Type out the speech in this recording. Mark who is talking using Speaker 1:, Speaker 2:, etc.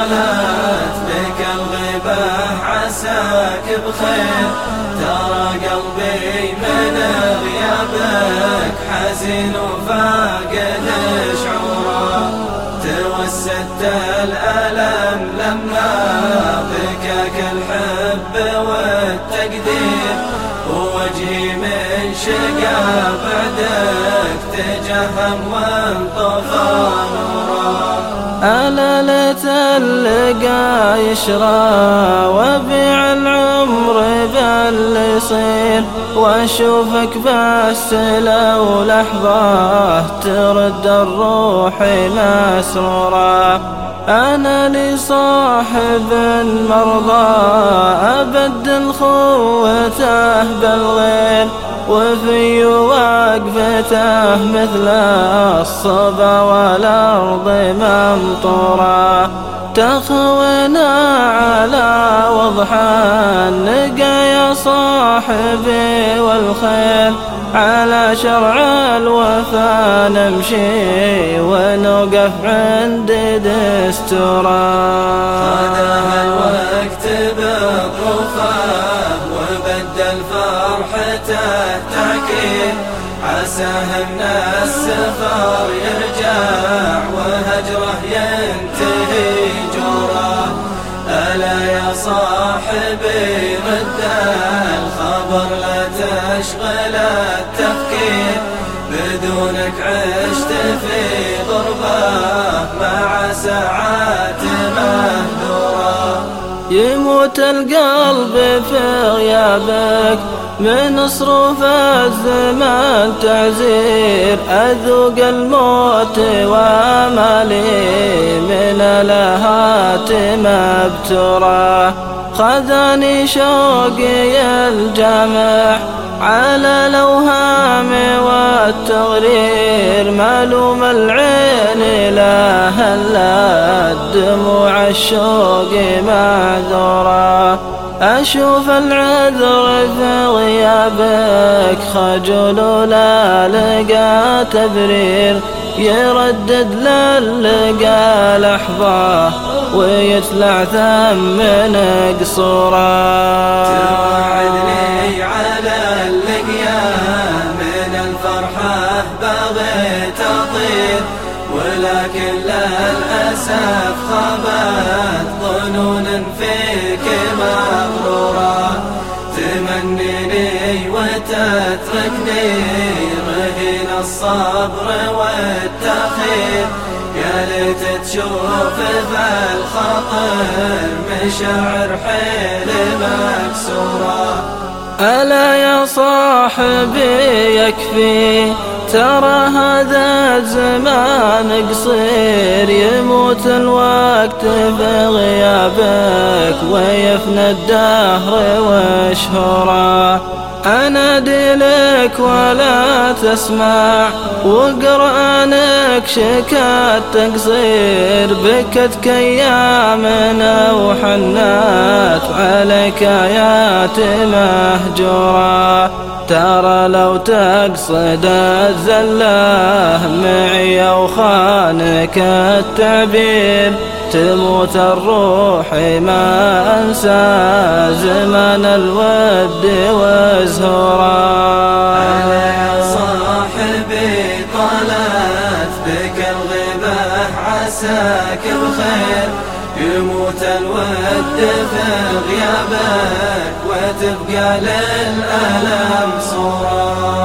Speaker 1: طالت بك الغيبة عساك بخير. ترى قلبي من غيابك حزين وفاقد شعوره توسدت الألم لما بكاك الحب والتقدير. ووجهي من شقا بعدك تجهم وانطفى.
Speaker 2: أنا ليت اللقا يشرى وبيع العمر بل يصير وأشوفك بس لو لحظة ترد الروح مسرورة أنا لصاحب مرضى أبدل خوته بالغير وفي وقفته مثل الصبا والأرض ممطورة. تخوينا على وضح النقا يا صاحبي والخير. على شرع الوفا نمشي ونوقف عند دستورا
Speaker 1: خذها الوقت بالطوفان وبدل فرحته عساه من السفر يرجع الخبر لا تشغل التفكير بدونك عشت في غربة مع ساعات
Speaker 2: القلب في غيابك من صروف الزمان تعزير أذوق الموت ومالي من ألهات مبتورة. خذني شوقي الجامع على الأوهام والتغرير ملوم هلا دموع الشوق معذورة أشوف العذر في غيابك خجل لا لقى تبرير. يردد للقى لحظة ويتلع ثم قصورة
Speaker 1: توعدني على اللقيا من الفرحة بغيت أطير ولكن للأسف خابت ظنون فيك مغرورة. تمنيني وتتركني رهين الصبر والتخير يا ليت تشوف في الخاطر مشاعر حيل مكسورة.
Speaker 2: ألا يا صاحبي يكفي؟ ترى هذا الزمان قصير يموت الوقت في غيابك ويفنى الدهر واشهره أنادي لك ولا تسمع وقرآنك شكات تقصير بكتك أيامنا وحنات عليك آيات مهجورة. ترى لو تقصد الزلة معي أو خانك التعبير تموت الروح ما أنسى زمان الود وزهورا
Speaker 1: عساك بخير يموت الود في غيابك وتبقى للألم صورة